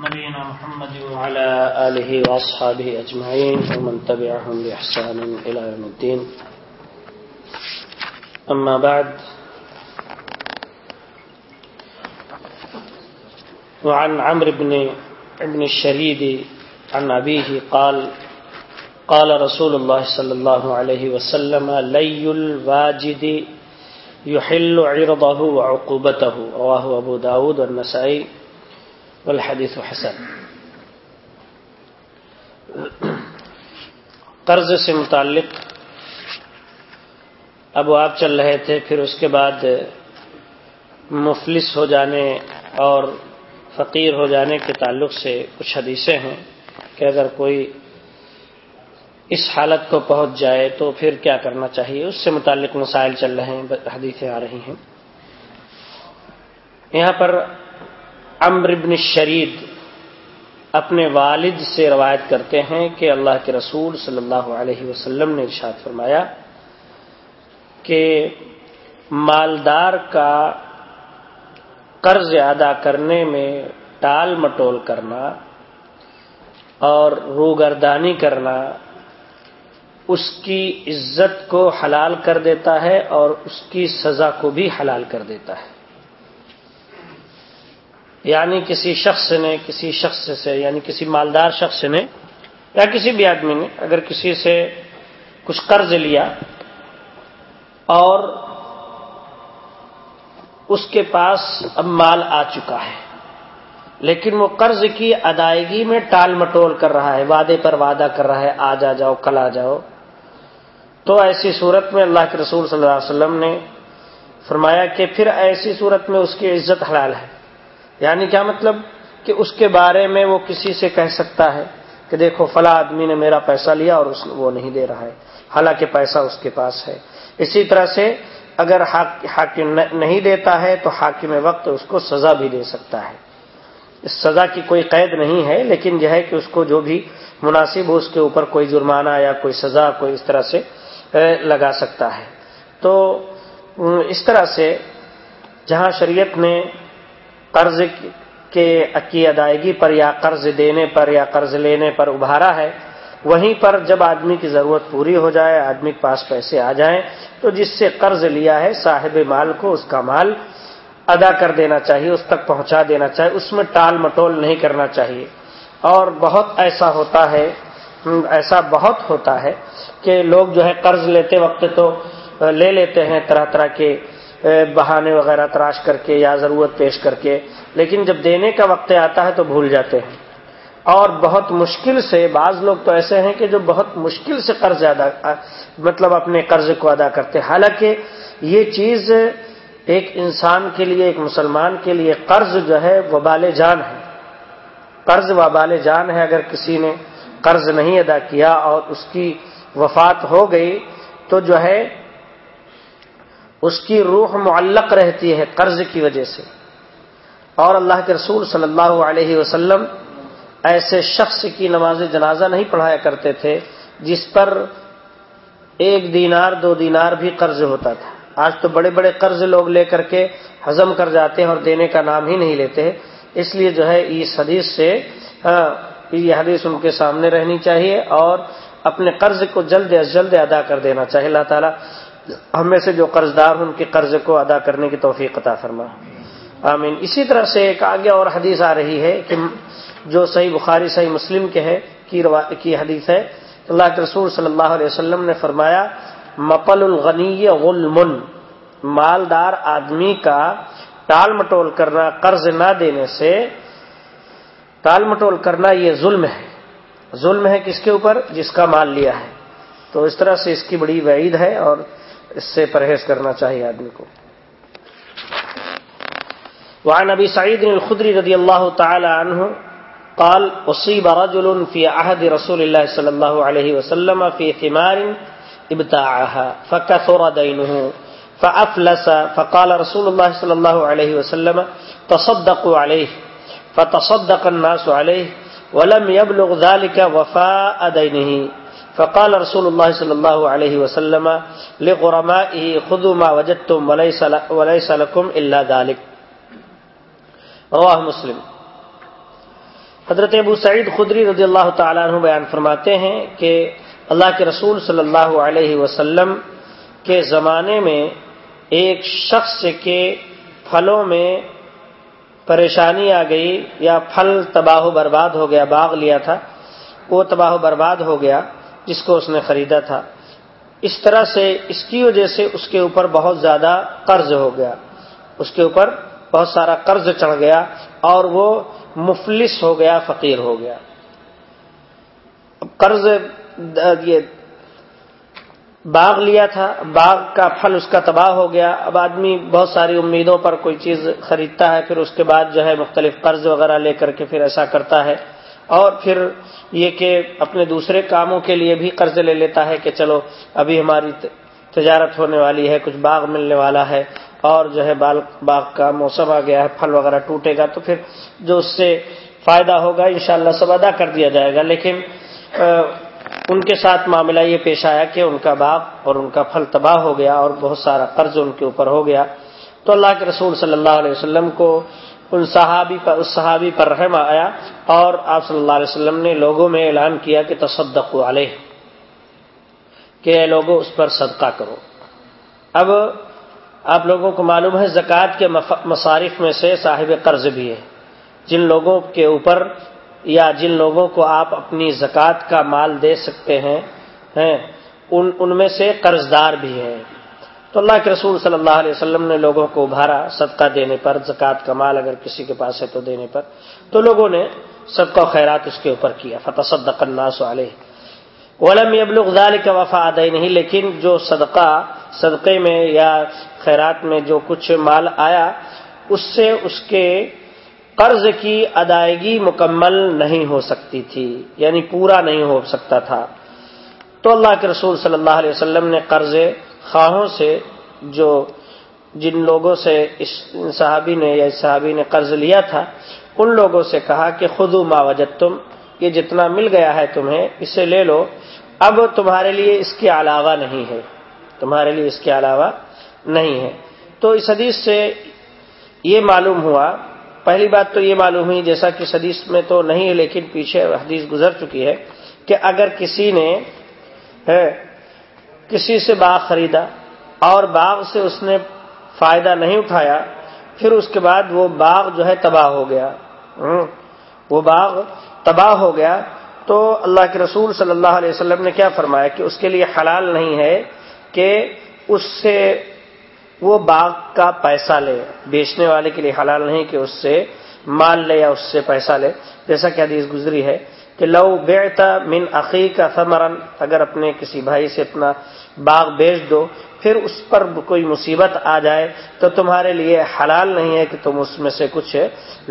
نبينا محمد وعلى آله وأصحابه أجمعين ومن تبعهم بإحسان إلى يوم الدين. أما بعد، وعن عمرو بن ابن الشريد عن أبيه قال قال رسول الله صلى الله عليه وسلم، لي الواجد يحل عرضه وعقوبته. رواه أبو داود والنسائي. والحدیث حسن. قرض سے متعلق اب آپ چل رہے تھے، پھر اس کے بعد مفلس ہو جانے اور فقیر ہو جانے کے تعلق سے کچھ حدیثیں ہیں کہ اگر کوئی اس حالت کو پہنچ جائے تو پھر کیا کرنا چاہیے؟ اس سے متعلق مسائل چل رہے ہیں، حدیثیں آ رہی ہیں۔ یہاں پر امر ابن شرید اپنے والد سے روایت کرتے ہیں کہ اللہ کے رسول صلی اللہ علیہ وسلم نے ارشاد فرمایا کہ مالدار کا قرض ادا کرنے میں ٹال مٹول کرنا اور روگردانی کرنا اس کی عزت کو حلال کر دیتا ہے اور اس کی سزا کو بھی حلال کر دیتا ہے۔ یعنی کسی شخص نے، کسی شخص سے یعنی کسی مالدار شخص نے یا کسی بھی آدمی نے اگر کسی سے کچھ قرض لیا اور اس کے پاس اب مال آ چکا ہے، لیکن وہ قرض کی ادائیگی میں ٹال مٹول کر رہا ہے، وعدے پر وعدہ کر رہا ہے آج آ جاؤ، کل آ جاؤ۔ تو ایسی صورت میں اللہ کے رسول صلی اللہ علیہ وسلم نے فرمایا کہ پھر ایسی صورت میں اس کی عزت حلال ہے۔ یعنی کیا مطلب کہ اس کے بارے میں وہ کسی سے کہہ سکتا ہے کہ دیکھو فلاں آدمی نے میرا پیسہ لیا اور اس وہ نہیں دے رہا ہے، حالانکہ پیسہ اس کے پاس ہے۔ اسی طرح سے اگر حاکم نہیں دیتا ہے تو حاکم وقت اس کو سزا بھی دے سکتا ہے۔ اس سزا کی کوئی قید نہیں ہے، لیکن یہ ہے کہ اس کو جو بھی مناسب ہو، اس کے اوپر کوئی جرمانہ یا کوئی سزا، کوئی اس طرح سے لگا سکتا ہے۔ تو، اس طرح سے جہاں شریعت نے قرض کے کی ادائیگی پر یا قرض دینے پر یا قرض لینے پر ابھارا ہے، وہیں پر جب آدمی کی ضرورت پوری ہو جائے، آدمی کے پاس پیسے آ جائیں، تو جس سے قرض لیا ہے، صاحب مال کو اس کا مال ادا کر دینا چاہیے، اس تک پہنچا دینا چاہیے، اس میں ٹال مٹول نہیں کرنا چاہیے۔ اور بہت ایسا ہوتا ہے، ایسا بہت ہوتا ہے کہ لوگ جو ہے قرض لیتے وقت تو لے لیتے ہیں، طرح طرح کے بہانے وغیرہ تراش کر کے یا ضرورت پیش کر کے، لیکن جب دینے کا وقت آتا ہے تو بھول جاتے ہیں۔ اور بہت مشکل سے بعض لوگ تو ایسے ہیں کہ جو بہت مشکل سے قرض ادا مطلب اپنے قرض کو ادا کرتے حالانکہ یہ چیز ایک انسان کے لیے، ایک مسلمان کے لیے قرض جو ہے وبال جان ہے۔ قرض وبال جان ہے اگر کسی نے قرض نہیں ادا کیا اور اس کی وفات ہو گئی تو جو ہے اس کی روح معلق رہتی ہے قرض کی وجہ سے۔ اور اللہ کے رسول صلی اللہ علیہ وسلم ایسے شخص کی نماز جنازہ نہیں پڑھایا کرتے تھے جس پر ایک دینار، دو دینار بھی قرض ہوتا تھا۔ آج تو بڑے بڑے قرض لوگ لے کر کے ہزم کر جاتے ہیں اور دینے کا نام ہی نہیں لیتے اس لیے جو ہے اس حدیث سے ہاں، یہ حدیث ان کے سامنے رہنی چاہیے اور اپنے قرض کو جلد از جلد ادا کر دینا چاہیے۔ اللہ تعالیٰ ہم میں سے جو قرض دار ان کے قرض کو ادا کرنے کی توفیق عطا فرما۔ آمین۔ اسی طرح سے ایک آگے اور حدیث آ رہی ہے کہ جو صحیح بخاری، صحیح مسلم کے ہے کی حدیث ہے۔ اللہ کے رسول صلی اللہ علیہ وسلم نے فرمایا مپل الغنی غلمن مالدار آدمی کا ٹال مٹول کرنا، قرض نہ دینے سے، ٹال مٹول کرنا یہ ظلم ہے۔ ظلم ہے کس کے اوپر؟ جس کا مال لیا ہے۔ تو اس طرح سے اس کی بڑی وعید ہے اور اس سے پرہیز کرنا چاہیے آدمی کو۔ وعن ابي سعيد الخدري رضي الله تعالى عنه قال اصيب رجل في عهد رسول الله صلى الله عليه وسلم في ثمار ابتاعها فكثر دينه فافلس، فقال رسول الله صلى الله عليه وسلم تصدقوا عليه فتصدق الناس عليه ولم يبلغ ذلك وفاء دينه فقال رسول الله صلى الله عليه وسلم لغرمائه خذوا ما وجدتم وليس لكم إلا ذلك. رواہ مسلم. حضرت ابو سعید خدری رضی اللہ تعالیٰ عنہ بیان فرماتے ہیں کہ اللہ کے رسول صلی اللہ علیہ وسلم کے زمانے میں ایک شخص کے پھلوں میں پریشانی آ گئی یا پھل تباہ و برباد ہو گیا، باغ لیا تھا، وہ تباہ و برباد ہو گیا۔ جس کو اس نے خریدا تھا۔ اس طرح سے اس کی وجہ سے اس کے اوپر بہت زیادہ قرض ہو گیا۔ اس کے اوپر بہت سارا قرض چڑھ گیا اور وہ مفلس ہو گیا، فقیر ہو گیا۔ قرض، یہ باغ لیا تھا، باغ کا پھل اس کا تباہ ہو گیا۔ اب آدمی بہت ساری امیدوں پر کوئی چیز خریدتا ہے، پھر اس کے بعد جو ہے مختلف قرض وغیرہ لے کر کے پھر ایسا کرتا ہے۔ اور پھر یہ کہ اپنے دوسرے کاموں کے لیے بھی قرض لے لیتا ہے کہ چلو، ابھی ہماری تجارت ہونے والی ہے، کچھ باغ ملنے والا ہے اور جو ہے باغ کا موسم آ گیا ہے، پھل وغیرہ ٹوٹے گا، تو پھر جو اس سے فائدہ ہوگا انشاءاللہ سب ادا کر دیا جائے گا۔ لیکن ان کے ساتھ معاملہ یہ پیش آیا کہ ان کا باغ اور ان کا پھل تباہ ہو گیا اور بہت سارا قرض ان کے اوپر ہو گیا۔ تو اللہ کے رسول صلی اللہ علیہ وسلم کو ان صحابی پر اس صحابی پر رحم آیا اور آپ صلی اللہ علیہ وسلم نے لوگوں میں اعلان کیا کہ تصدق علیہ، کہ لوگوں اس پر صدقہ کرو۔ اب آپ لوگوں کو معلوم ہے زکوٰۃ کے مصارف میں سے صاحب قرض بھی ہے۔ جن لوگوں کے اوپر یا جن لوگوں کو آپ اپنی زکوٰۃ کا مال دے سکتے ہیں ان ان میں سے قرض دار بھی ہیں۔ تو اللہ کے رسول صلی اللہ علیہ وسلم نے لوگوں کو ابھارا، صدقہ دینے پر، زکوٰۃ کا مال اگر کسی کے پاس ہے تو دینے پر۔ تو لوگوں نے صدقہ خیرات اس کے اوپر کیا۔ فتح صدق الناس علیہ علم ابلغ ذال کا وفا ادائی نہیں لیکن جو صدقہ، صدقے میں یا خیرات میں جو کچھ مال آیا، اس سے اس کے قرض کی ادائیگی مکمل نہیں ہو سکتی تھی یعنی پورا نہیں ہو سکتا تھا۔ تو اللہ کے رسول صلی اللہ علیہ وسلم نے قرض خواہوں سے جو جن لوگوں سے اس صحابی نے یا اس صحابی نے قرض لیا تھا، ان لوگوں سے کہا کہ خود وجد تم یہ جتنا مل گیا ہے تمہیں، اسے لے لو۔ اب تمہارے لیے اس کے علاوہ نہیں ہے۔ تمہارے لیے اس کے علاوہ نہیں ہے۔ تو اس حدیث سے یہ معلوم ہوا، پہلی بات تو یہ معلوم ہوئی، جیسا کہ حدیث میں تو نہیں ہے، لیکن پیچھے حدیث گزر چکی ہے کہ اگر کسی نے کسی سے باغ خریدا اور باغ سے اس نے فائدہ نہیں اٹھایا، پھر اس کے بعد وہ باغ جو ہے تباہ ہو گیا۔ وہ باغ تباہ ہو گیا۔ تو اللہ کے رسول صلی اللہ علیہ وسلم نے کیا فرمایا کہ اس کے لیے حلال نہیں ہے کہ اس سے وہ باغ کا پیسہ لے۔ بیچنے والے کے لیے حلال نہیں کہ اس سے مال لے یا اس سے پیسہ لے۔ جیسا کہ حدیث گزری ہے کہ لو بیتا من عقی کا ثمرن، اگر اپنے کسی بھائی سے اپنا باغ بیچ دو، پھر اس پر کوئی مصیبت آ جائے تو تمہارے لیے حلال نہیں ہے کہ تم اس میں سے کچھ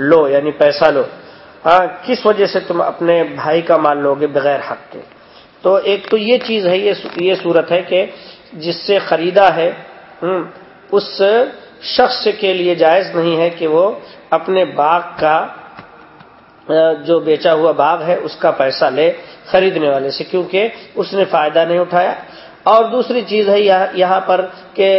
لو یعنی پیسہ لو۔ ہاں کس وجہ سے تم اپنے بھائی کا مال لوگے بغیر حق کے؟ تو ایک تو یہ چیز ہے، یہ صورت ہے کہ جس سے خریدا ہے اس شخص کے لیے جائز نہیں ہے کہ وہ اپنے باغ کا جو بیچا ہوا باغ ہے، اس کا پیسہ لے خریدنے والے سے، کیونکہ اس نے فائدہ نہیں اٹھایا۔ اور دوسری چیز ہے یہاں پر کہ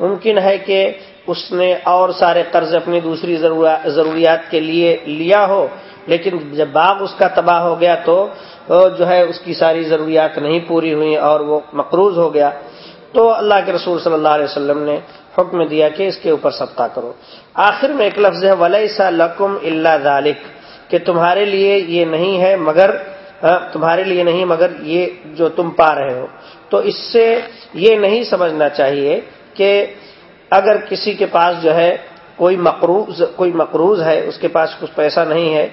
ممکن ہے کہ اس نے اور سارے قرض اپنی دوسری ضروریات کے لیے لیا ہو، لیکن جب باغ اس کا تباہ ہو گیا تو جو ہے اس کی ساری ضروریات نہیں پوری ہوئی اور وہ مقروض ہو گیا۔ تو اللہ کے رسول صلی اللہ علیہ وسلم نے حکم دیا کہ اس کے اوپر صدقہ کرو۔ آخر میں ایک لفظ ہے ولی سا لکم اللہ ذالک کہ تمہارے لیے یہ نہیں ہے مگر ہاں، تمہارے لیے نہیں مگر یہ جو تم پا رہے ہو۔ تو اس سے یہ نہیں سمجھنا چاہیے کہ اگر کسی کے پاس جو ہے کوئی مقروض کوئی مقروض ہے، اس کے پاس کچھ پیسہ نہیں ہے،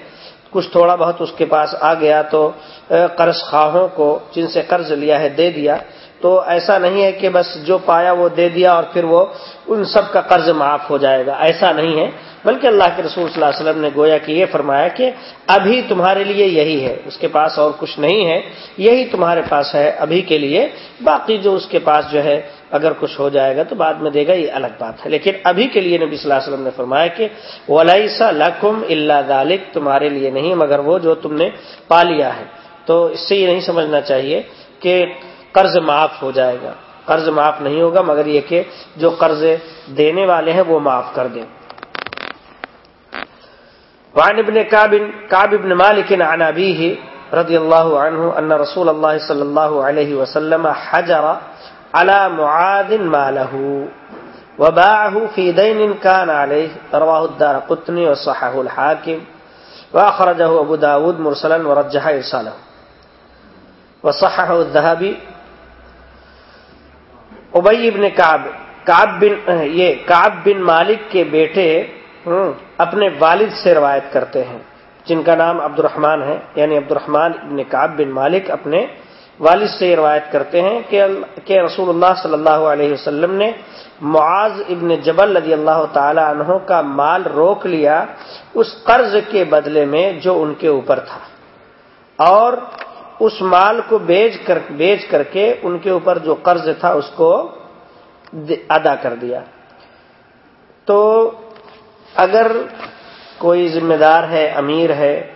کچھ تھوڑا بہت اس کے پاس آ گیا تو قرض خواہوں کو، جن سے قرض لیا ہے، دے دیا۔ تو ایسا نہیں ہے کہ بس جو پایا وہ دے دیا اور پھر وہ ان سب کا قرض معاف ہو جائے گا، ایسا نہیں ہے۔ بلکہ اللہ کے رسول صلی اللہ علیہ وسلم نے گویا کہ یہ فرمایا کہ ابھی تمہارے لیے یہی ہے، اس کے پاس اور کچھ نہیں ہے، یہی تمہارے پاس ہے، ابھی کے لیے۔ باقی جو اس کے پاس جو ہے، اگر کچھ ہو جائے گا تو بعد میں دے گا، یہ الگ بات ہے۔ لیکن ابھی کے لیے نبی صلی اللہ علیہ وسلم نے فرمایا کہ ولیسا لکم اللہ ذالک تمہارے لیے نہیں، مگر وہ جو تم نے پا لیا ہے۔ تو اس سے یہ نہیں سمجھنا چاہیے کہ قرض معاف ہو جائے گا۔ قرض معاف نہیں ہوگا، مگر یہ کہ جو قرض دینے والے ہیں وہ معاف کر دیں۔ وعن ابن كعب بن مالك عن أبيه رضي الله عنه أن رسول الله صلى الله عليه وسلم حجر على معاذ ماله وباعه في دين كان عليه رواه الدار قطني وصحه الحاكم وأخرجه أبو داود مرسلا ورجح إرساله وصححه الذهبي ابئی ابن کعب کعب بن، یہ کعب بن مالک کے بیٹے اپنے والد سے روایت کرتے ہیں، جن کا نام عبد الرحمان ہے یعنی عبد الرحمان ابن کعب بن مالک اپنے والد سے روایت کرتے ہیں کہ رسول اللہ صلی اللہ علیہ وسلم نے معاذ ابن جبل رضی اللہ تعالی عنہ کا مال روک لیا اس قرض کے بدلے میں جو ان کے اوپر تھا۔ اور اس مال کو بیچ کر بیچ کر کے ان کے اوپر جو قرض تھا اس کو ادا کر دیا۔ تو اگر کوئی ذمہ دار ہے، امیر ہے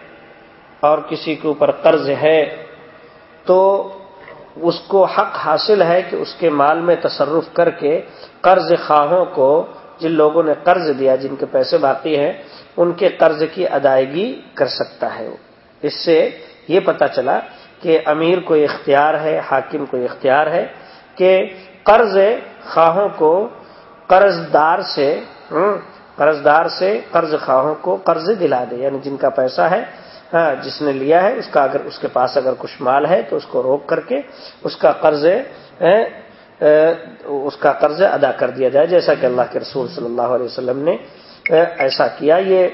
اور کسی کے اوپر قرض ہے، تو اس کو حق حاصل ہے کہ اس کے مال میں تصرف کر کے قرض خواہوں کو، جن لوگوں نے قرض دیا، جن کے پیسے باقی ہیں، ان کے قرض کی ادائیگی کر سکتا ہے۔ اس سے یہ پتا چلا کہ امیر کو اختیار ہے، حاکم کو اختیار ہے کہ قرض خواہوں کو قرض دار سے قرض دار سے قرض خواہوں کو قرض دلا دے یعنی جن کا پیسہ ہے ہاں جس نے لیا ہے، اس کا اگر اس کے پاس اگر کچھ مال ہے تو اس کو روک کر کے اس کا قرض ہاں، اس کا قرض ادا کر دیا جائے، جیسا کہ اللہ کے رسول صلی اللہ علیہ وسلم نے ایسا کیا۔ یہ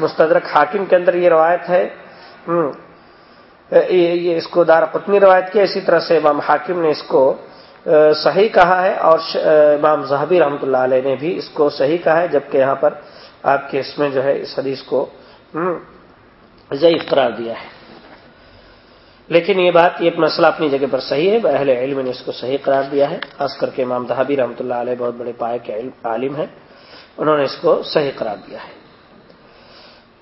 مستدرک حاکم کے اندر یہ روایت ہے یہ اس کو دار پتنی روایت کیا، اسی طرح سے امام حاکم نے اس کو صحیح کہا ہے اور امام زہبی رحمۃ اللہ علیہ نے بھی اس کو صحیح کہا ہے، جبکہ یہاں پر آپ کے اس میں جو ہے اس حدیث کو ضعیف قرار دیا ہے۔ لیکن یہ بات، یہ مسئلہ اپنی جگہ پر صحیح ہے، اہل علم نے اس کو صحیح قرار دیا ہے، خاص کر کے امام دہابی رحمۃ اللہ علیہ بہت بڑے پائے کے عالم ہیں، انہوں نے اس کو صحیح قرار دیا ہے۔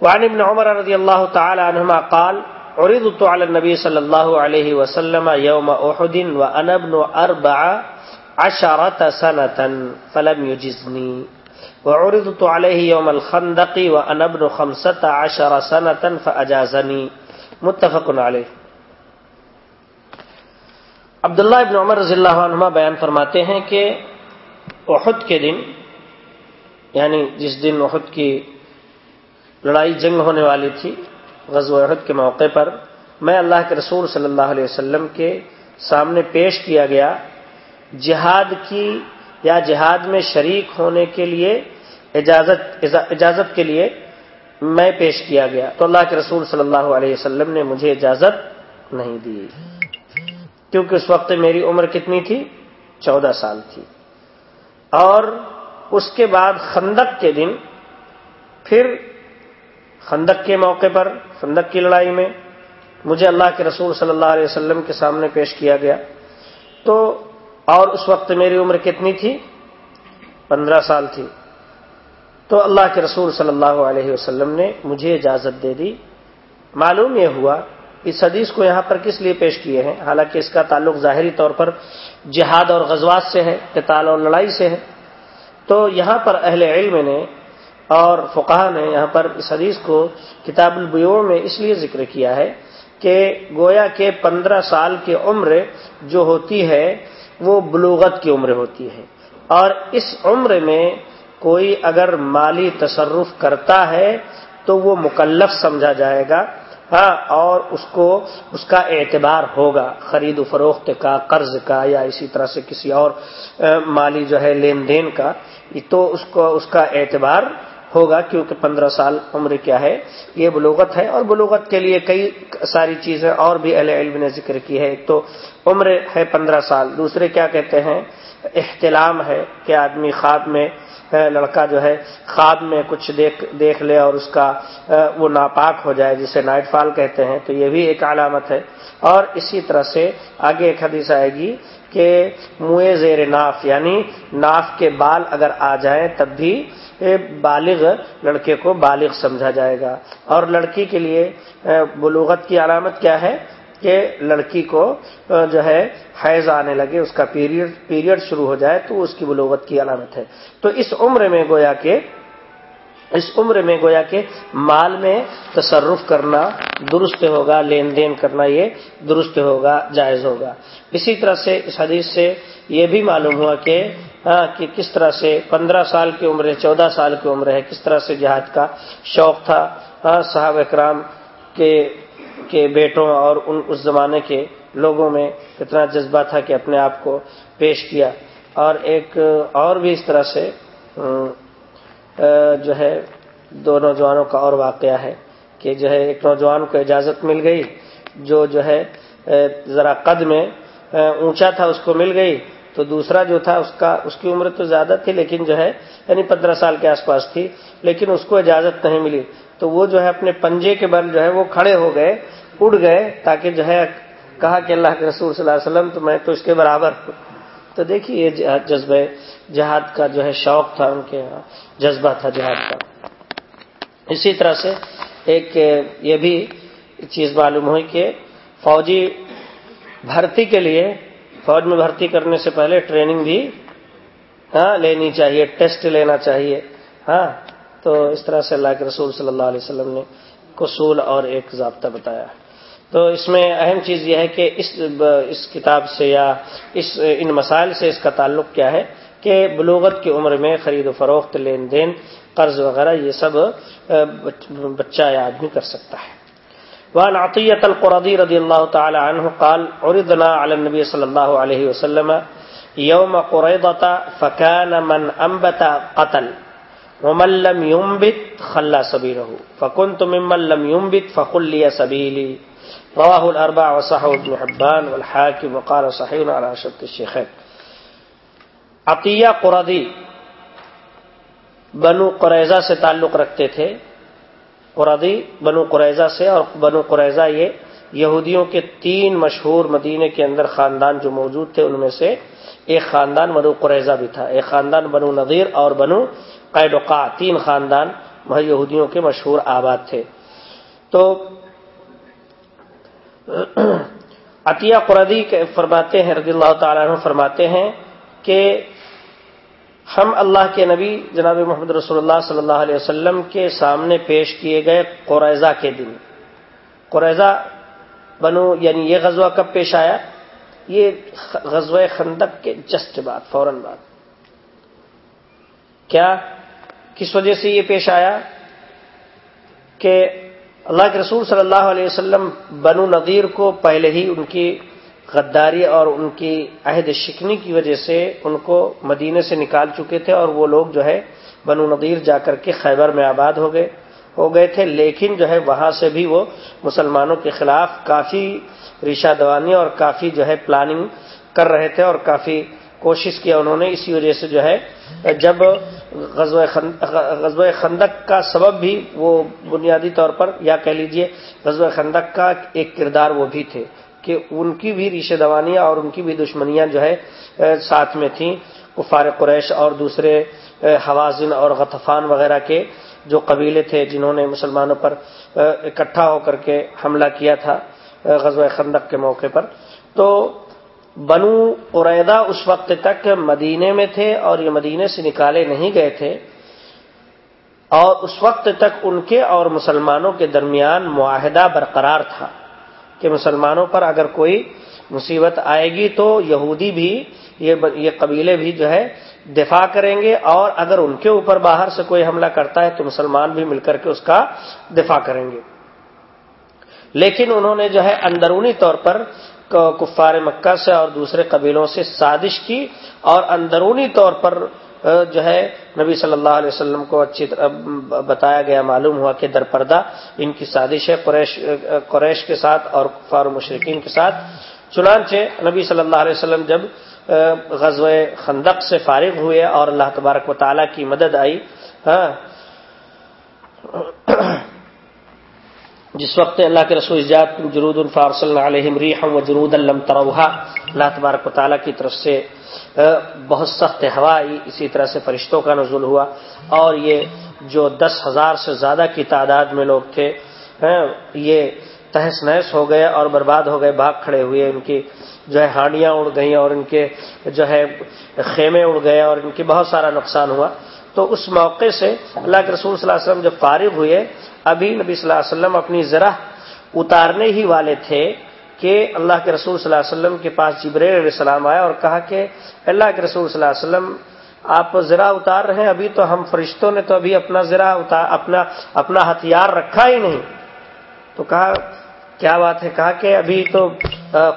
وعن ابن عمر رضی اللہ تعالی عنہما قال عرضت على النبي صلى الله عليه وسلم يوم احد وانا ابن اربع عشرة سنة فلم يجزني. وعرضت عليه يوم الخندق وانا ابن خمسة عشر سنة فاجازني متفق عليه. عبداللہ ابن عمر رضی اللہ عنہ بیان فرماتے ہیں کہ احد کے دن یعنی جس دن احد کی لڑائی جنگ ہونے والی تھی غزو عہد کے موقع پر میں اللہ کے رسول صلی اللہ علیہ وسلم کے سامنے پیش کیا گیا۔ جہاد کی یا جہاد میں شریک ہونے کے لیے اجازت اجازت کے لیے میں پیش کیا گیا۔ تو اللہ کے رسول صلی اللہ علیہ وسلم نے مجھے اجازت نہیں دی۔ کیونکہ اس وقت میری عمر کتنی تھی؟ چودہ سال تھی۔ اور اس کے بعد خندق کے دن پھر خندق کے موقع پر، خندق کی لڑائی میں مجھے اللہ کے رسول صلی اللہ علیہ وسلم کے سامنے پیش کیا گیا۔ تو اور اس وقت میری عمر کتنی تھی؟ پندرہ سال تھی۔ تو اللہ کے رسول صلی اللہ علیہ وسلم نے مجھے اجازت دے دی۔ معلوم یہ ہوا، اس حدیث کو یہاں پر کس لیے پیش کیے ہیں؟ حالانکہ اس کا تعلق ظاہری طور پر جہاد اور غزوات سے ہے، قتال اور لڑائی سے ہے۔ تو یہاں پر اہل علم نے اور فقہ نے یہاں پر اس حدیث کو کتاب البیوع میں اس لیے ذکر کیا ہے کہ گویا کے پندرہ سال کی عمر جو ہوتی ہے، وہ بلوغت کی عمر ہوتی ہے۔ اور اس عمر میں کوئی اگر مالی تصرف کرتا ہے، تو وہ مکلف سمجھا جائے گا۔ ہاں اور اس کو، اس کا اعتبار ہوگا۔ خرید و فروخت کا، قرض کا، یا اسی طرح سے کسی اور مالی جو ہے، لین دین کا، تو اس کو، اس کا اعتبار ہوگا کیونکہ پندرہ سال عمر کیا ہے، یہ بلوغت ہے اور بلوغت کے لیے کئی ساری چیزیں اور بھی اہل علم نے ذکر کی ہے۔ ایک تو عمر ہے پندرہ سال، دوسرے کیا کہتے ہیں، احتلام ہے کہ آدمی خواب میں لڑکا جو ہے خواب میں کچھ دیکھ دیکھ لے اور اس کا وہ ناپاک ہو جائے جسے نائٹ فال کہتے ہیں، تو یہ بھی ایک علامت ہے۔ اور اسی طرح سے آگے ایک حدیث آئے گی کہ منہ زیر ناف یعنی ناف کے بال اگر آ جائیں تب بھی بالغ لڑکے کو بالغ سمجھا جائے گا۔ اور لڑکی کے لیے بلوغت کی علامت کیا ہے؟ کہ لڑکی کو جو ہے، حیض آنے لگے، اس کا پیریڈ پیریڈ شروع ہو جائے تو اس کی بلوغت کی علامت ہے۔ تو اس عمر میں گویا کہ اس عمر میں گویا کہ مال میں تصرف کرنا درست ہوگا، لین دین کرنا یہ درست ہوگا، جائز ہوگا۔ اسی طرح سے اس حدیث سے یہ بھی معلوم ہوا کہ ہاں کہ کس طرح سے پندرہ سال کی عمر ہے، چودہ سال کی عمر ہے، کس طرح سے جہاد کا شوق تھا۔ ہاں صاحب اکرام کے کے بیٹوں اور ان، اس زمانے کے لوگوں میں اتنا جذبہ تھا کہ اپنے آپ کو پیش کیا۔ اور ایک اور بھی اس طرح سے ہاں، جو ہے، دو نوجوانوں کا اور واقعہ ہے کہ جو ہے، ایک نوجوان کو اجازت مل گئی جو جو ہے ذرا قد میں اونچا تھا، اس کو مل گئی تو دوسرا جو تھا، اس کا، اس کی عمر تو زیادہ تھی لیکن جو ہے یعنی پندرہ سال کے آس پاس تھی لیکن اس کو اجازت نہیں ملی تو وہ جو ہے، اپنے پنجے کے بل جو ہے، وہ کھڑے ہو گئے، اڑ گئے تاکہ جو ہے، کہا کہ اللہ کے رسول صلی اللہ علیہ وسلم، تو میں تو اس کے برابر ہوں۔ تو دیکھیے یہ جذبہ جہاد کا جو ہے شوق تھا ان کے یہاں، جذبہ تھا جہاد کا۔ اسی طرح سے ایک یہ بھی چیز معلوم ہوئی کہ فوجی بھرتی کے لیے، فوج میں بھرتی کرنے سے پہلے ٹریننگ بھی ہاں لینی چاہیے، ٹیسٹ لینا چاہیے ہاں۔ تو اس طرح سے اللہ کے رسول صلی اللہ علیہ وسلم نے قصول اور ایک ضابطہ بتایا۔ ہے تو اس میں اہم چیز یہ ہے کہ اس اس کتاب سے یا اس ان مسائل سے اس کا تعلق کیا ہے کہ بلوغت کی عمر میں خرید و فروخت، لین دین، قرض وغیرہ یہ سب بچہ یا آدمی کر سکتا ہے۔ وعن عطية القرضي رضي الله تعالى عنه قال، عرضنا على النبي صلى الله عليه وسلم يوم قريضة فكان من أنبت قتل ومن لم ينبت خلى سبيله فكنت ممن لم ينبت فخلي سبيلي رواه الأربع وصحه ابن حبان والحاكم وقال صحيح على شرط الشيخين. عطیہ قرضی بنو قریضہ سے تعلق رکھتے تھے. قرضی بنو قریضہ سے اور بنو قریضہ یہ یہودیوں کے تین مشہور مدینے کے اندر خاندان جو موجود تھے، ان میں سے ایک خاندان بنو قریضہ بھی تھا، ایک خاندان بنو نذیر اور بنو قیدقا تین خاندان یہودیوں کے مشہور آباد تھے۔ تو عطیہ قردی فرماتے ہیں، رضی اللہ تعالیٰ عنہ فرماتے ہیں کہ ہم اللہ کے نبی جناب محمد رسول اللہ صلی اللہ علیہ وسلم کے سامنے پیش کیے گئے قریضہ کے دن۔ قریضہ بنو یعنی یہ غزوہ کب پیش آیا؟ یہ غزوہ خندق کے جسٹ بعد، فوراً بعد۔ کیا؟ کس وجہ سے یہ پیش آیا؟ کہ اللہ کے رسول صلی اللہ علیہ وسلم بنو نذیر کو پہلے ہی ان کی غداری اور ان کی عہد شکنی کی وجہ سے ان کو مدینے سے نکال چکے تھے اور وہ لوگ جو ہے بنو نذیر جا کر کے خیبر میں آباد ہو گئے ہو گئے تھے۔ لیکن جو ہے وہاں سے بھی وہ مسلمانوں کے خلاف کافی ریشہ دوانی اور کافی جو ہے پلاننگ کر رہے تھے اور کافی کوشش کیا انہوں نے، اسی وجہ سے جو ہے، جب غزوہ خندق کا سبب بھی وہ بنیادی طور پر، یا کہہ لیجیے، غزوہ خندق کا ایک کردار وہ بھی تھے کہ ان کی بھی ریشے دوانیاں اور ان کی بھی دشمنیاں جو ہے، ساتھ میں تھیں۔ کفار قریش اور دوسرے، حوازن اور غطفان وغیرہ کے جو قبیلے تھے جنہوں نے مسلمانوں پر، اکٹھا ہو کر کے حملہ کیا تھا، غزوہ خندق کے موقع پر۔ تو بنو قریدہ اس وقت تک مدینے میں تھے اور یہ مدینے سے نکالے نہیں گئے تھے۔ اور اس وقت تک ان کے اور مسلمانوں کے درمیان معاہدہ برقرار تھا کہ مسلمانوں پر اگر کوئی مصیبت آئے گی تو یہودی بھی یہ قبیلے بھی جو ہے دفاع کریں گے اور اگر ان کے اوپر باہر سے کوئی حملہ کرتا ہے تو مسلمان بھی مل کر کے اس کا دفاع کریں گے۔ لیکن انہوں نے جو ہے اندرونی طور پر کفار مکہ سے اور دوسرے قبیلوں سے سازش کی اور اندرونی طور پر جو ہے، نبی صلی اللہ علیہ وسلم کو اچھی طرح بتایا گیا، معلوم ہوا کہ درپردہ ان کی سازش ہے قریش قریش کے ساتھ اور فار مشرقین کے ساتھ۔ چنانچہ نبی صلی اللہ علیہ وسلم جب غزو خندق سے فارغ ہوئے اور اللہ تبارک و تعالیٰ کی مدد آئی ہاں۔ جس وقت اللہ کے رسول جات جرود الفارسل علیہم ریحم و جرود الم تروہا، اللہ تبارک و تعالیٰ کی طرف سے بہت سخت ہوا آئی اسی طرح سے فرشتوں کا نزول ہوا۔ اور یہ جو دس ہزار سے زیادہ کی تعداد میں لوگ تھے یہ تہس نہس ہو گئے اور برباد ہو گئے، بھاگ کھڑے ہوئے، ان کی جو ہے ہانڈیاں اڑ گئیں اور ان کے جو ہے خیمے اڑ گئے اور ان کی بہت سارا نقصان ہوا۔ تو اس موقع سے اللہ کے رسول صلی اللہ علیہ وسلم جب فارغ ہوئے، ابھی نبی صلی اللہ علیہ وسلم اپنی ذرا اتارنے ہی والے تھے کہ اللہ کے رسول صلی اللہ علیہ وسلم کے پاس جبر علیہ السلام آیا اور کہا کہ اللہ کے رسول صلی اللہ علیہ وسلم، آپ ذرا اتار رہے ہیں ابھی تو ہم فرشتوں نے تو ابھی اپنا ذرا اپنا اپنا ہتھیار رکھا ہی نہیں۔ تو کہا کیا بات ہے؟ کہا کہ ابھی تو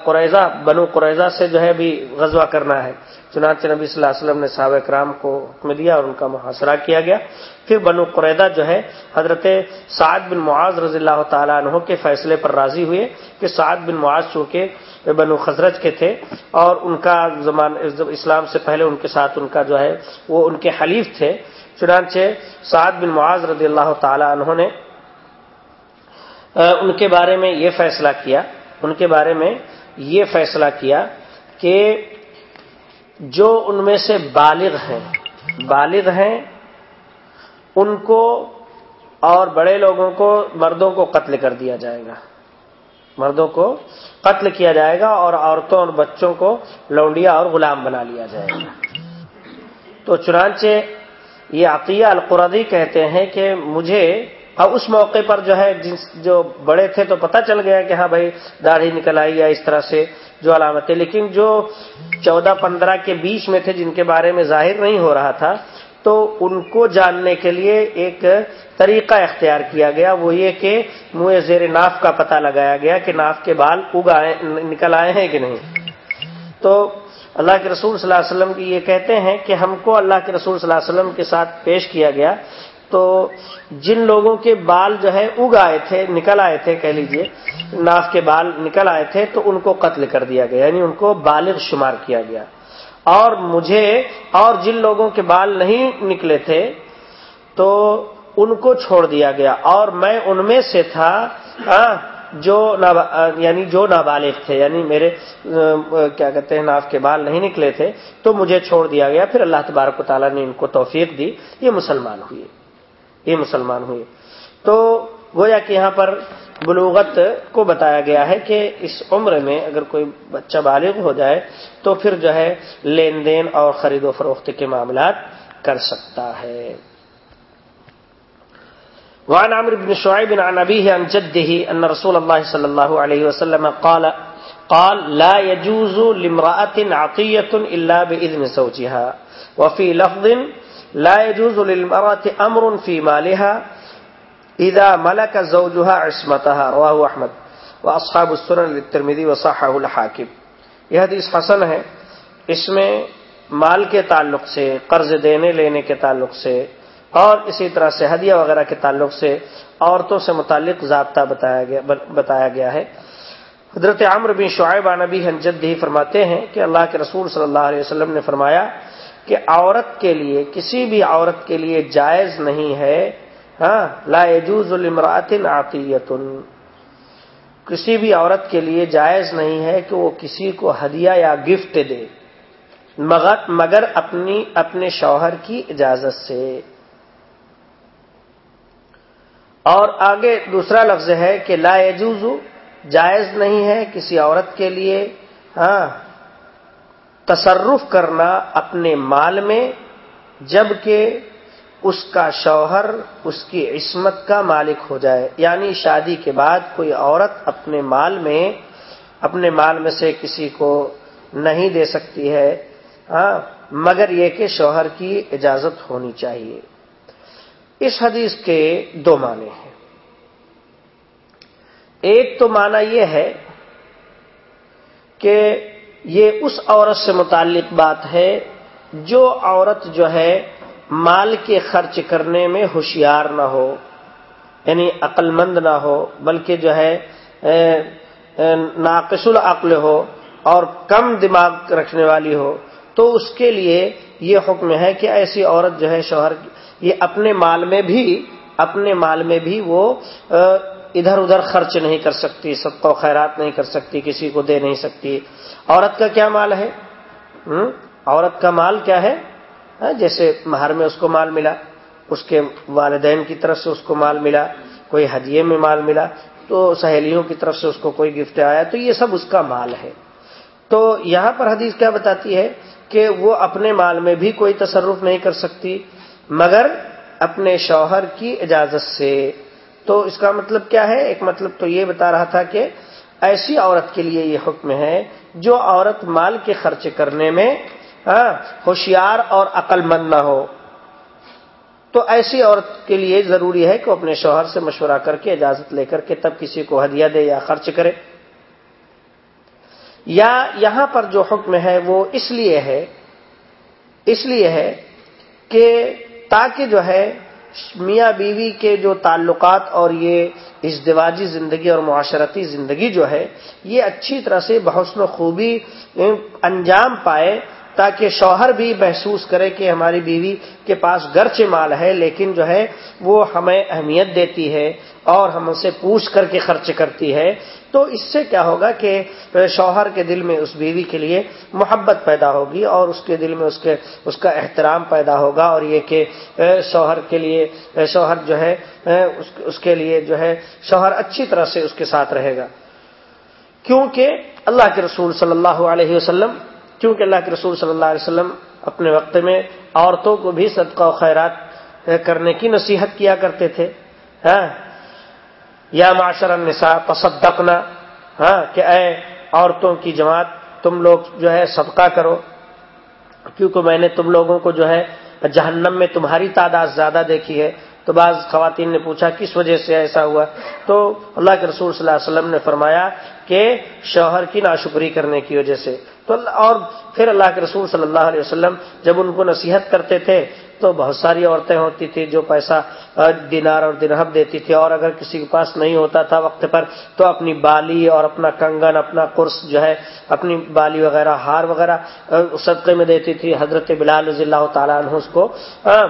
قریضہ، بنو قریضہ سے جو ہے ابھی غزوہ کرنا ہے۔ چنانچہ نبی صلی اللہ علیہ وسلم نے صحابہ کرام کو حکم دیا اور ان کا محاصرہ کیا گیا۔ پھر بنو قریدہ جو ہے، حضرت سعد بن معاذ رضی اللہ تعالیٰ عنہ کے فیصلے پر راضی ہوئے کہ سعد بن معاذ چونکہ بنو خزرج کے تھے اور ان کا زمان، اسلام سے پہلے ان کے ساتھ ان کا جو ہے، وہ ان کے حلیف تھے۔ چنانچہ سعد بن معاذ رضی اللہ تعالیٰ عنہ نے ان کے بارے میں یہ فیصلہ کیا، ان کے بارے میں یہ فیصلہ کیا کہ جو ان میں سے بالغ ہیں بالغ ہیں ان کو اور بڑے لوگوں کو، مردوں کو قتل کر دیا جائے گا۔ مردوں کو قتل کیا جائے گا اور عورتوں اور بچوں کو لونڈیا اور غلام بنا لیا جائے گا۔ تو چنانچہ یہ عطیہ القردی کہتے ہیں کہ مجھے اور اس موقع پر جو ہے جو بڑے تھے تو پتہ چل گیا کہ ہاں بھائی، داڑھی نکل آئی یا اس طرح سے جو علامتیں۔ لیکن جو چودہ پندرہ کے بیچ میں تھے، جن کے بارے میں ظاہر نہیں ہو رہا تھا، تو ان کو جاننے کے لیے ایک طریقہ اختیار کیا گیا۔ وہ یہ کہ منہ زیر ناف کا پتہ لگایا گیا کہ ناف کے بال اگائے نکل آئے ہیں کہ نہیں۔ تو اللہ کے رسول صلی اللہ علیہ وسلم کی یہ کہتے ہیں کہ ہم کو اللہ کے رسول صلی اللہ علیہ وسلم کے ساتھ پیش کیا گیا تو جن لوگوں کے بال جو ہے اگ آئے تھے، نکل آئے تھے، کہہ لیجیے، ناف کے بال نکل آئے تھے، تو ان کو قتل کر دیا گیا یعنی ان کو بالغ شمار کیا گیا۔ اور مجھے اور جن لوگوں کے بال نہیں نکلے تھے، تو ان کو چھوڑ دیا گیا۔ اور میں ان میں سے تھا جو یعنی جو نابالغ تھے یعنی میرے کیا کہتے ہیں، ناف کے بال نہیں نکلے تھے، تو مجھے چھوڑ دیا گیا۔ پھر اللہ تبارک و تعالیٰ نے ان کو توفیق دی، یہ مسلمان ہوئے۔ یہ مسلمان ہوئے۔ تو گویا کہ یہاں پر بلوغت کو بتایا گیا ہے کہ اس عمر میں اگر کوئی بچہ بالغ ہو جائے تو پھر جو ہے لین دین اور خرید و فروخت کے معاملات کر سکتا ہے۔ وعن عمر بن شعيب عن أبيه عن جده أن رسول الله صلى الله عليه وسلم قال قال، لا يجوز لامرأة عطية إلا بإذن زوجها۔ وفي لفظ لا يجوز للمرأة أمر في مالها إذا ملك زوجها عصمتها. رواه أحمد. وأصحاب السنن للترمذي وصححه الحاكم. یہ حدیث حسن ہے. اس میں مال کے تعلق سے، قرض دینے لینے کے تعلق سے، اور اسی طرح سے ہدیہ وغیرہ کے تعلق سے عورتوں سے متعلق ضابطہ بتایا گیا بتایا گیا ہے۔ حضرت عمر بن شعیب نبی حنجد ہی فرماتے ہیں کہ اللہ کے رسول صلی اللہ علیہ وسلم نے فرمایا کہ عورت کے لیے، کسی بھی عورت کے لیے جائز نہیں ہے ہاں لا يجوز المرات عطیت کسی بھی عورت کے لیے جائز نہیں ہے کہ وہ کسی کو ہدیہ یا گفٹ دے مگر مگر اپنی اپنے شوہر کی اجازت سے۔ اور آگے دوسرا لفظ ہے کہ لا يجوز جائز نہیں ہے کسی عورت کے لیے ہاں تصرف کرنا اپنے مال میں، جبکہ اس کا شوہر، اس کی عصمت کا مالک ہو جائے۔ یعنی شادی کے بعد کوئی عورت اپنے مال میں، اپنے مال میں سے کسی کو نہیں دے سکتی ہے ہاں مگر یہ کہ شوہر کی اجازت ہونی چاہیے۔ اس حدیث کے دو معنی ہیں۔ ایک تو معنی یہ ہے کہ یہ اس عورت سے متعلق بات ہے جو عورت جو ہے مال کے خرچ کرنے میں ہوشیار نہ ہو یعنی عقل مند نہ ہو، بلکہ جو ہے ناقص العقل ہو اور کم دماغ رکھنے والی ہو۔ تو اس کے لیے یہ حکم ہے کہ ایسی عورت جو ہے شوہر، یہ اپنے مال میں بھی، اپنے مال میں بھی وہ ادھر ادھر خرچ نہیں کر سکتی، سب کو خیرات نہیں کر سکتی، کسی کو دے نہیں سکتی۔ عورت کا کیا مال ہے؟ عورت کا مال کیا ہے؟ ہاں، جیسے مہر میں اس کو مال ملا، اس کے والدین کی طرف سے اس کو مال ملا، کوئی ہدیے میں مال ملا، تو سہیلیوں کی طرف سے اس کو کوئی گفٹ آیا، تو یہ سب اس کا مال ہے۔ تو یہاں پر حدیث کیا بتاتی ہے کہ وہ اپنے مال میں بھی کوئی تصرف نہیں کر سکتی، مگر اپنے شوہر کی اجازت سے۔ تو اس کا مطلب کیا ہے؟ ایک مطلب تو یہ بتا رہا تھا کہ ایسی عورت کے لیے یہ حکم ہے جو عورت مال کے خرچ کرنے میں ہاں، ہوشیار اور عقل مند نہ ہو۔ تو ایسی عورت کے لیے ضروری ہے کہ وہ اپنے شوہر سے مشورہ کر کے اجازت لے کر کے تب کسی کو ہدیہ دے یا خرچ کرے۔ یا یہاں پر جو حکم ہے وہ اس لیے ہے، اس لیے ہے کہ تاکہ جو ہے میاں بیوی کے جو تعلقات اور یہ ازدواجی زندگی اور معاشرتی زندگی جو ہے، یہ اچھی طرح سے بحسن و خوبی انجام پائے تاکہ شوہر بھی محسوس کرے کہ ہماری بیوی کے پاس گرچ مال ہے، لیکن جو ہے وہ ہمیں اہمیت دیتی ہے اور ہم اسے پوچھ کر کے خرچ کرتی ہے۔ تو اس سے کیا ہوگا کہ شوہر کے دل میں اس بیوی کے لیے محبت پیدا ہوگی اور اس کے دل میں اس کے، اس کا احترام پیدا ہوگا اور یہ کہ شوہر کے لیے، شوہر جو ہے اس کے لیے جو ہے شوہر اچھی طرح سے اس کے ساتھ رہے گا۔ کیونکہ اللہ کے رسول صلی اللہ علیہ وسلم کیونکہ اللہ کے رسول صلی اللہ علیہ وسلم اپنے وقت میں عورتوں کو بھی صدقہ و خیرات کرنے کی نصیحت کیا کرتے تھے ہاں؟ یا معاشر النساء تصدقنا ہاں؟ کہ اے عورتوں کی جماعت، تم لوگ جو ہے صدقہ کرو، کیونکہ میں نے تم لوگوں کو جو ہے جہنم میں تمہاری تعداد زیادہ دیکھی ہے۔ تو بعض خواتین نے پوچھا، کس وجہ سے ایسا ہوا؟ تو اللہ کے رسول صلی اللہ علیہ وسلم نے فرمایا کہ شوہر کی ناشکری کرنے کی وجہ سے۔ تو اور پھر اللہ کے رسول صلی اللہ علیہ وسلم جب ان کو نصیحت کرتے تھے تو بہت ساری عورتیں ہوتی تھی جو پیسہ دینار اور درہب دیتی تھی اور اگر کسی کے پاس نہیں ہوتا تھا وقت پر تو اپنی بالی اور اپنا کنگن، اپنا قرص جو ہے، اپنی بالی وغیرہ، ہار وغیرہ صدقے میں دیتی تھی۔ حضرت بلال رضی اللہ تعالیٰ عنہ اس کو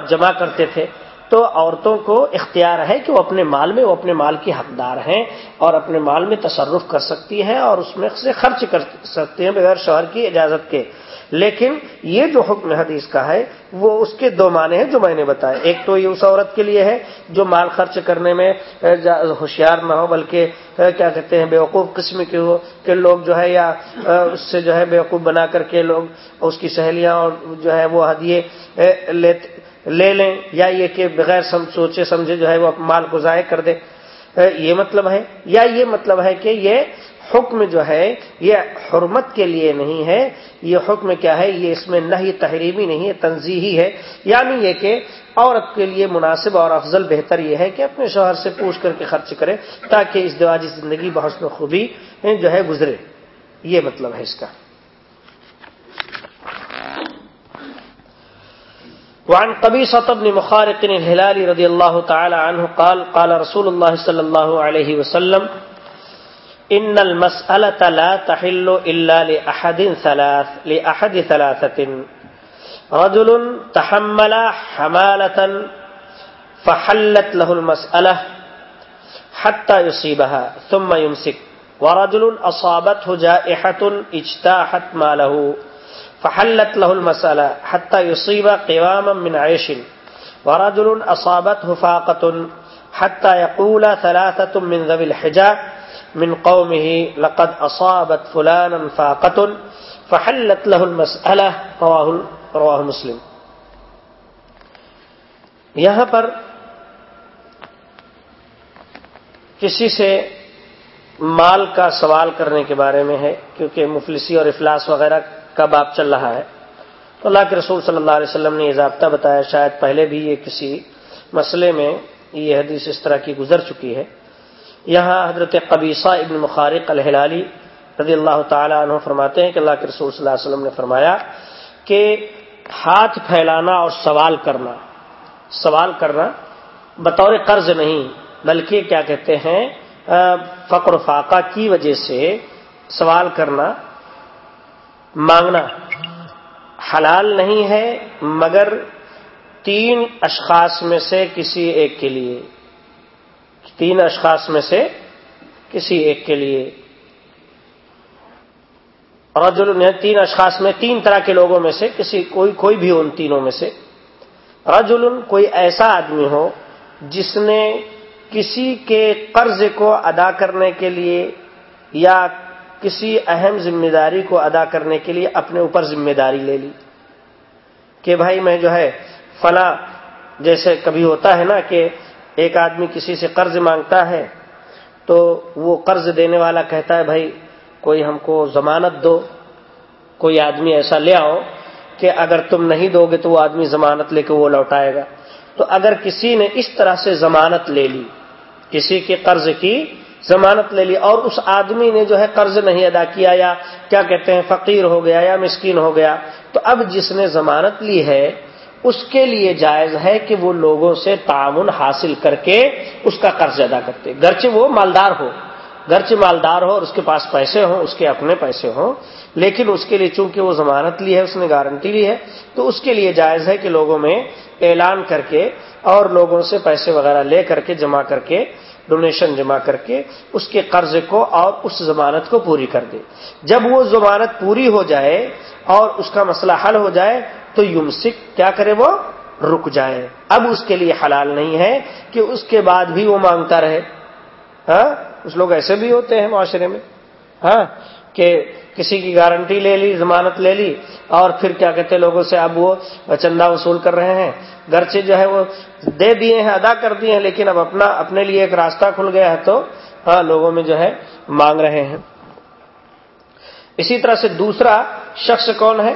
جمع کرتے تھے۔ تو عورتوں کو اختیار ہے کہ وہ اپنے مال میں، وہ اپنے مال کی حقدار ہیں اور اپنے مال میں تصرف کر سکتی ہیں اور اس میں سے خرچ کر سکتی ہیں بغیر شوہر کی اجازت کے۔ لیکن یہ جو حکم حدیث کا ہے، وہ اس کے دو معنی ہیں جو میں نے بتایا ایک تو یہ اس عورت کے لیے ہے جو مال خرچ کرنے میں ہوشیار نہ ہو، بلکہ کیا کہتے ہیں، بیوقوف قسم کے ہو، کہ لوگ جو ہے، یا اس سے جو ہے، بیوقوف بنا کر کے لوگ اس کی سہیلیاں اور جو ہے، وہ ہدیے لے لیں یا یہ کہ بغیر سوچے سمجھے جو ہے وہ مال کو ضائع کر دے یہ مطلب ہے۔ یا یہ مطلب ہے کہ یہ حکم جو ہے، یہ حرمت کے لیے نہیں ہے۔ یہ حکم کیا ہے؟ یہ اس میں نہ ہی تحریمی نہیں ہے تنظیحی ہے۔ یعنی یہ کہ عورت کے لیے مناسب اور افضل بہتر یہ ہے کہ اپنے شوہر سے پوچھ کر کے خرچ کرے تاکہ اس دواجی زندگی بہت خوبی جو ہے گزرے۔ یہ مطلب ہے اس کا۔ وعن قبيصة بن مخارق الهلالي رضي الله تعالى عنه قال قال رسول الله صلى الله عليه وسلم إن المسألة لا تحل إلا لأحد ثلاث، لأحد ثلاثة رجل تحمل حمالة فحلت له المسألة حتى يصيبها، ثم يمسك، ورجل أصابته جائحة اجتاحت ماله فحلت له المسألة حتى يصيب قواما من عيش ورجل أصابته فاقة حتى يقول ثلاثة من ذوي الحجاء من قومه لقد أصابت فلانا فاقة فحلت له المسألة. رواه, رواه مسلم. یہاں پر کسی سے مال کا سوال کرنے کے بارے میں ہے کیونکہ مفلسی اور افلاس وغیرہ کا باب چل رہا ہے؟ تو اللہ کے رسول صلی اللہ علیہ وسلم نے یہ ضابطہ بتایا، شاید پہلے بھی یہ کسی مسئلے میں یہ حدیث اس طرح کی گزر چکی ہے۔ یہاں حضرت قبیصہ ابن مخارق الحلالی رضی اللہ تعالیٰ عنہ فرماتے ہیں کہ اللہ کے رسول صلی اللہ علیہ وسلم نے فرمایا کہ ہاتھ پھیلانا اور سوال کرنا سوال کرنا بطور قرض نہیں، بلکہ کیا کہتے ہیں فقر و فاقہ کی وجہ سے سوال کرنا مانگنا حلال نہیں ہے، مگر تین اشخاص میں سے کسی ایک کے لیے۔ تین اشخاص میں سے کسی ایک کے لیے۔ رجل تین اشخاص میں تین طرح کے لوگوں میں سے کسی، کوئی کوئی بھی ان تینوں میں سے۔ رجل، کوئی ایسا آدمی ہو جس نے کسی کے قرض کو ادا کرنے کے لیے یا کسی اہم ذمہ داری کو ادا کرنے کے لیے اپنے اوپر ذمہ داری لے لی کہ بھائی میں جو ہے فلاں، جیسے کبھی ہوتا ہے نا کہ ایک آدمی کسی سے قرض مانگتا ہے تو وہ قرض دینے والا کہتا ہے، بھائی کوئی ہم کو ضمانت دو، کوئی آدمی ایسا لے آؤ کہ اگر تم نہیں دو گے تو وہ آدمی ضمانت لے کے وہ لوٹائے گا۔ تو اگر کسی نے اس طرح سے ضمانت لے لی، کسی کے قرض کی ضمانت لے لی اور اس آدمی نے جو ہے قرض نہیں ادا کیا یا کیا کہتے ہیں فقیر ہو گیا یا مسکین ہو گیا، تو اب جس نے ضمانت لی ہے، اس کے لیے جائز ہے کہ وہ لوگوں سے تعاون حاصل کر کے اس کا قرض ادا کرتے۔ گرچہ وہ مالدار ہو، گرچہ مالدار ہو اور اس کے پاس پیسے ہوں، اس کے اپنے پیسے ہوں، لیکن اس کے لیے چونکہ وہ ضمانت لی ہے، اس نے گارنٹی لی ہے، تو اس کے لیے جائز ہے کہ لوگوں میں اعلان کر کے اور لوگوں سے پیسے وغیرہ لے کر کے جمع کر کے ڈونیشن جمع کر کے اس کے قرض کو اور اس ضمانت کو پوری کر دے۔ جب وہ ضمانت پوری ہو جائے اور اس کا مسئلہ حل ہو جائے تو یمسک کیا کرے وہ؟ رک جائے۔ اب اس کے لیے حلال نہیں ہے کہ اس کے بعد بھی وہ مانگتا رہے۔ ہاں؟ کچھ لوگ ایسے بھی ہوتے ہیں معاشرے میں۔ ہاں؟ کہ کسی کی گارنٹی لے لی، ضمانت لے لی، اور پھر کیا کہتے ہیں لوگوں سے اب وہ چندہ وصول کر رہے ہیں۔ گرچہ جو ہے وہ دے دیے ہیں، ادا کر دیے ہیں، لیکن اب اپنا، اپنے لیے ایک راستہ کھل گیا ہے تو ہاں لوگوں میں جو ہے مانگ رہے ہیں۔ اسی طرح سے دوسرا شخص کون ہے؟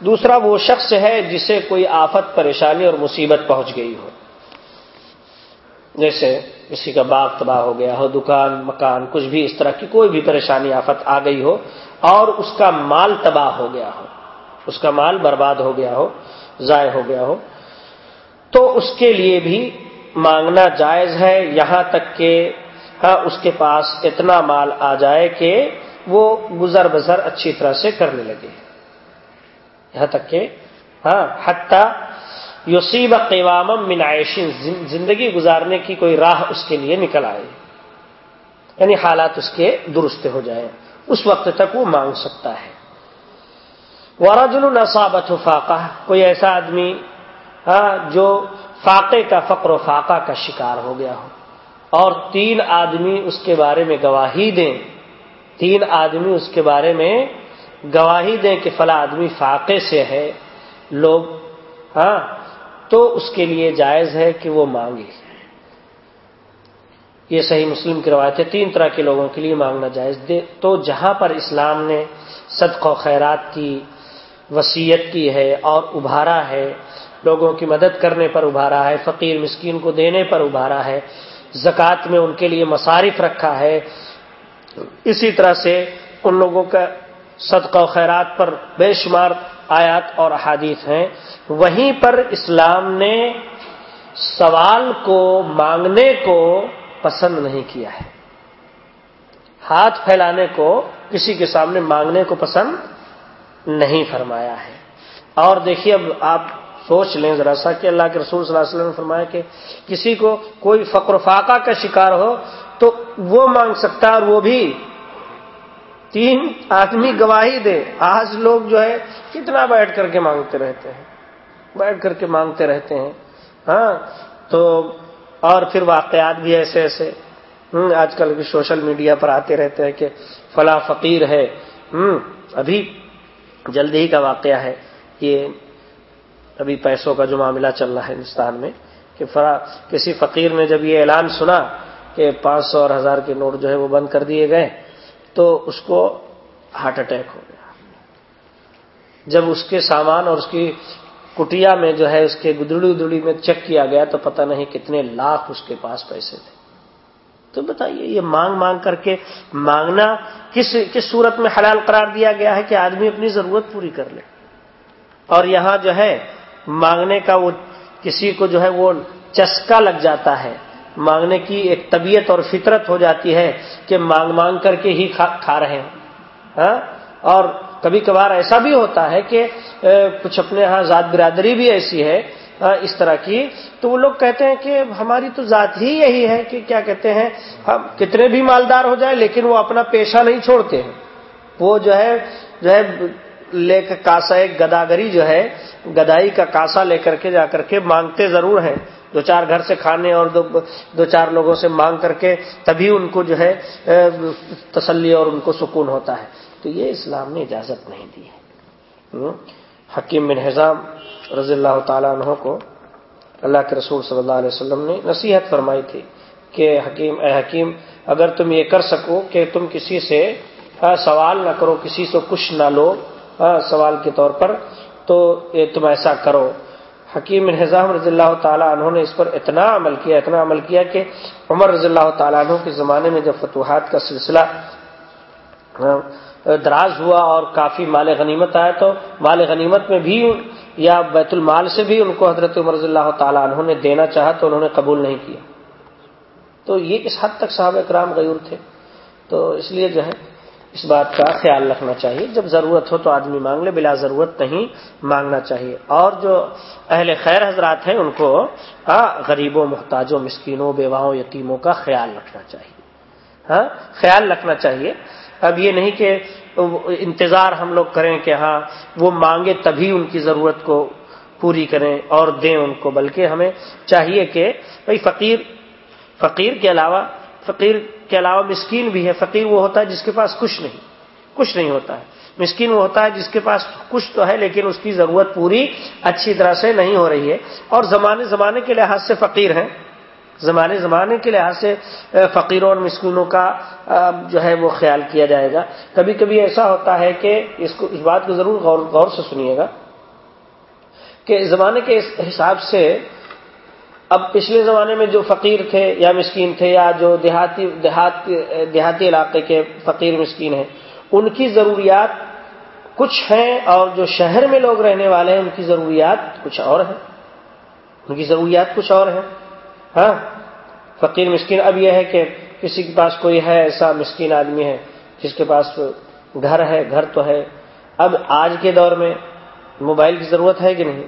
دوسرا وہ شخص ہے جسے کوئی آفت، پریشانی اور مصیبت پہنچ گئی ہو۔ جیسے کسی کا باغ تباہ ہو گیا ہو، دکان، مکان، کچھ بھی اس طرح کی کوئی بھی پریشانی، آفت آ گئی ہو اور اس کا مال تباہ ہو گیا ہو، اس کا مال برباد ہو گیا ہو، ضائع ہو گیا ہو۔ تو اس کے لیے بھی مانگنا جائز ہے، یہاں تک کہ ہاں اس کے پاس اتنا مال آ جائے کہ وہ گزر بسر اچھی طرح سے کرنے لگے۔ یہاں تک کہ ہاں حتیٰ یوسیب قوام من عائشین زندگی گزارنے کی کوئی راہ اس کے لیے نکل آئے۔ یعنی حالات اس کے درست ہو جائیں۔ اس وقت تک وہ مانگ سکتا ہے۔ ورجل الصابت فاقہ کوئی ایسا آدمی ہاں، جو فاقے کا فقر و فاقہ کا شکار ہو گیا ہو۔ اور تین آدمی اس کے بارے میں گواہی دیں۔ تین آدمی اس کے بارے میں گواہی دیں کہ فلاں آدمی فاقے سے ہے۔ لوگ ہاں تو اس کے لیے جائز ہے کہ وہ مانگے۔ یہ صحیح مسلم کی روایت ہے، تین طرح کے لوگوں کے لیے مانگنا جائز۔ دے تو جہاں پر اسلام نے صدق و خیرات کی وسیعت کی ہے اور ابھارا ہے، لوگوں کی مدد کرنے پر ابھارا ہے، فقیر مسکین کو دینے پر ابھارا ہے، زکوٰۃ میں ان کے لیے مصارف رکھا ہے، اسی طرح سے ان لوگوں کا صدقہ و خیرات پر بے شمار آیات اور احادیث ہیں۔ وہیں پر اسلام نے سوال کو، مانگنے کو پسند نہیں کیا ہے۔ ہاتھ پھیلانے کو، کسی کے سامنے مانگنے کو پسند نہیں فرمایا ہے۔ اور دیکھیے، اب آپ سوچ لیں ذرا سا کہ اللہ کے رسول صلی اللہ علیہ وسلم نے فرمایا کہ کسی کو کوئی فقر فاقہ کا شکار ہو تو وہ مانگ سکتا ہے اور وہ بھی تین آدمی گواہی دے۔ آج لوگ جو ہے کتنا بیٹھ کر کے مانگتے رہتے ہیں۔ بیٹھ کر کے مانگتے رہتے ہیں۔ ہاں تو اور پھر واقعات بھی ایسے ایسے۔ آج کل بھی سوشل میڈیا پر آتے رہتے ہیں کہ فلاں فقیر ہے۔ ابھی جلدی ہی کا واقعہ ہے۔ یہ ابھی پیسوں کا جو معاملہ چل رہا ہے ہندوستان میں کہ فرا کسی فقیر نے جب یہ اعلان سنا کہ پانچ سو اور ہزار کے نوٹ جو ہے وہ بند کر دیے گئے۔ تو اس کو ہارٹ اٹیک ہو گیا۔ جب اس کے سامان اور اس کی کٹیا میں جو ہے اس کے گدڑی ادڑی میں چیک کیا گیا تو پتہ نہیں کتنے لاکھ اس کے پاس پیسے تھے۔ تو بتائیے یہ مانگ مانگ کر کے مانگنا کس کس صورت میں حلال قرار دیا گیا ہے کہ آدمی اپنی ضرورت پوری کر لے؟ اور یہاں جو ہے مانگنے کا وہ کسی کو جو ہے وہ چسکا لگ جاتا ہے۔ مانگنے کی ایک طبیعت اور فطرت ہو جاتی ہے کہ مانگ مانگ کر کے ہی کھا رہے ہیں ہاں؟ اور کبھی کبھار ایسا بھی ہوتا ہے کہ کچھ اپنے ہاں ذات برادری بھی ایسی ہے اس طرح کی۔ تو وہ لوگ کہتے ہیں کہ ہماری تو ذات ہی یہی ہے کہ کیا کہتے ہیں، ہم کتنے بھی مالدار ہو جائیں لیکن وہ اپنا پیشہ نہیں چھوڑتے ہیں۔ وہ جو ہے جو ہے، لے کر کاسا ایک گداگری جو ہے، گدائی کا کاسا لے کر کے جا کر کے مانگتے ضرور ہیں۔ دو چار گھر سے کھانے اور دو دو چار لوگوں سے مانگ کر کے تبھی ان کو جو ہے تسلی اور ان کو سکون ہوتا ہے۔ تو یہ اسلام نے اجازت نہیں دی ہے۔ حکیم بن حضام رضی اللہ تعالیٰ عنہ کو اللہ کے رسول صلی اللہ علیہ وسلم نے نصیحت فرمائی تھی کہ، حکیم، اے حکیم، اگر تم یہ کر سکو کہ تم کسی سے سوال نہ کرو، کسی سے کچھ نہ لو سوال کے طور پر، تو تم ایسا کرو۔ حکیم نظام رضی اللہ تعالیٰ عنہ نے اس پر اتنا عمل کیا، اتنا عمل کیا کہ عمر رضی اللہ تعالیٰ عنہ کے زمانے میں جب فتوحات کا سلسلہ دراز ہوا اور کافی مال غنیمت آیا تو مال غنیمت میں بھی یا بیت المال سے بھی ان کو حضرت عمر رضی اللہ تعالیٰ عنہ نے دینا چاہا تو انہوں نے قبول نہیں کیا۔ تو یہ اس حد تک صحابہ اکرام غیور تھے۔ تو اس لیے جو ہے اس بات کا خیال رکھنا چاہیے۔ جب ضرورت ہو تو آدمی مانگ لے، بلا ضرورت نہیں مانگنا چاہیے۔ اور جو اہل خیر حضرات ہیں، ان کو غریبوں، محتاجوں، مسکینوں، بیواؤں، یتیموں کا خیال رکھنا چاہیے۔ ہاں خیال رکھنا چاہیے۔ اب یہ نہیں کہ انتظار ہم لوگ کریں کہ ہاں وہ مانگے تبھی ان کی ضرورت کو پوری کریں اور دیں ان کو، بلکہ ہمیں چاہیے کہ بھائی فقیر فقیر کے علاوہ فقیر کے علاوہ مسکین بھی ہے، فقیر وہ ہوتا ہے جس کے پاس کچھ نہیں کچھ نہیں ہوتا ہے۔ مسکین وہ ہوتا ہے جس کے پاس کچھ تو ہے، لیکن اس کی ضرورت پوری اچھی طرح سے نہیں ہو رہی ہے۔ اور زمانے زمانے کے لحاظ سے فقیر ہیں۔ زمانے زمانے کے لحاظ سے فقیروں اور مسکینوں کا جو ہے وہ خیال کیا جائے گا۔ کبھی کبھی ایسا ہوتا ہے کہ، اس کو، اس بات کو ضرور غور غور سے سنیے گا کہ زمانے کے حساب سے اب پچھلے زمانے میں جو فقیر تھے یا مسکین تھے یا جو دیہاتی دیہات دیہاتی علاقے کے فقیر مسکین ہیں، ان کی ضروریات کچھ ہیں اور جو شہر میں لوگ رہنے والے ہیں، ان کی ضروریات کچھ اور ہیں۔ ان کی ضروریات کچھ اور ہیں۔ ہاں فقیر مسکین اب یہ ہے کہ کسی کے پاس کوئی ہے ایسا مسکین آدمی ہے جس کے پاس گھر ہے، گھر تو ہے۔ اب آج کے دور میں موبائل کی ضرورت ہے کہ نہیں؟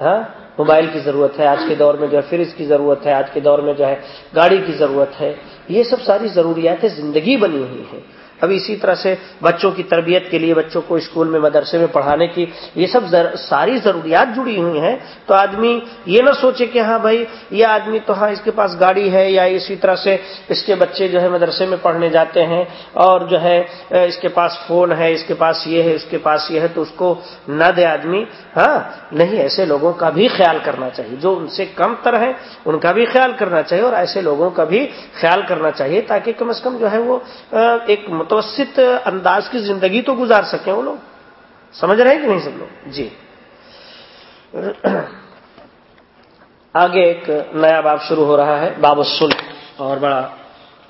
ہاں؟ موبائل کی ضرورت ہے، آج کے دور میں جو ہے فریج کی ضرورت ہے، آج کے دور میں جو ہے گاڑی کی ضرورت ہے، یہ سب ساری ضروریات زندگی بنی ہوئی ہیں۔ اب اسی طرح سے بچوں کی تربیت کے لیے بچوں کو اسکول میں مدرسے میں پڑھانے کی یہ سب ساری ضروریات جڑی ہوئی ہیں۔ تو آدمی یہ نہ سوچے کہ ہاں بھائی، یہ آدمی تو ہاں اس کے پاس گاڑی ہے یا اسی طرح سے اس کے بچے جو ہے مدرسے میں پڑھنے جاتے ہیں اور جو ہے اس کے پاس فون ہے، اس کے پاس یہ ہے، اس کے پاس یہ ہے، تو اس کو نہ دے آدمی۔ ہاں نہیں، ایسے لوگوں کا بھی خیال کرنا چاہیے۔ جو ان سے کم تر ہے ان کا بھی خیال کرنا چاہیے اور ایسے لوگوں کا بھی خیال کرنا چاہیے تاکہ کم از کم جو ہے وہ ایک متوسط انداز کی زندگی تو گزار سکیں وہ لوگ؟ سمجھ رہے ہیں کہ نہیں سب لوگ؟ جی۔ آگے ایک نیا باب شروع ہو رہا ہے، باب السلح اور بڑا